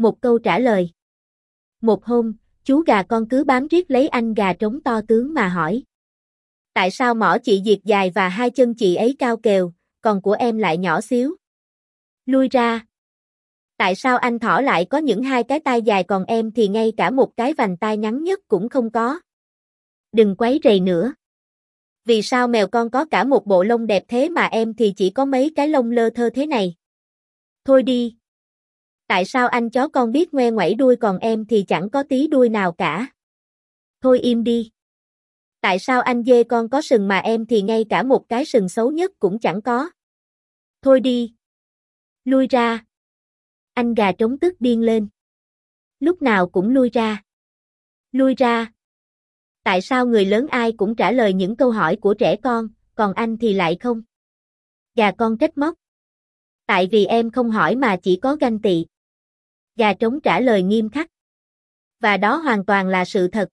Một câu trả lời. Một hôm, chú gà con cứ bám riết lấy anh gà trống to tướng mà hỏi. Tại sao mỏ chị diệt dài và hai chân chị ấy cao kèo, còn của em lại nhỏ xíu? Lui ra. Tại sao anh thỏ lại có những hai cái tai dài còn em thì ngay cả một cái vành tai ngắn nhất cũng không có? Đừng quấy rầy nữa. Vì sao mèo con có cả một bộ lông đẹp thế mà em thì chỉ có mấy cái lông lơ thơ thế này? Thôi đi. Tại sao anh chó con biết ngoe ngoẩy đuôi còn em thì chẳng có tí đuôi nào cả? Thôi im đi. Tại sao anh dê con có sừng mà em thì ngay cả một cái sừng xấu nhất cũng chẳng có? Thôi đi. Lui ra. Anh gà trống tức điên lên. Lúc nào cũng lui ra. Lui ra. Tại sao người lớn ai cũng trả lời những câu hỏi của trẻ con, còn anh thì lại không? Gà con trách móc. Tại vì em không hỏi mà chỉ có ganh tị. Gà trống trả lời nghiêm khắc. Và đó hoàn toàn là sự thật,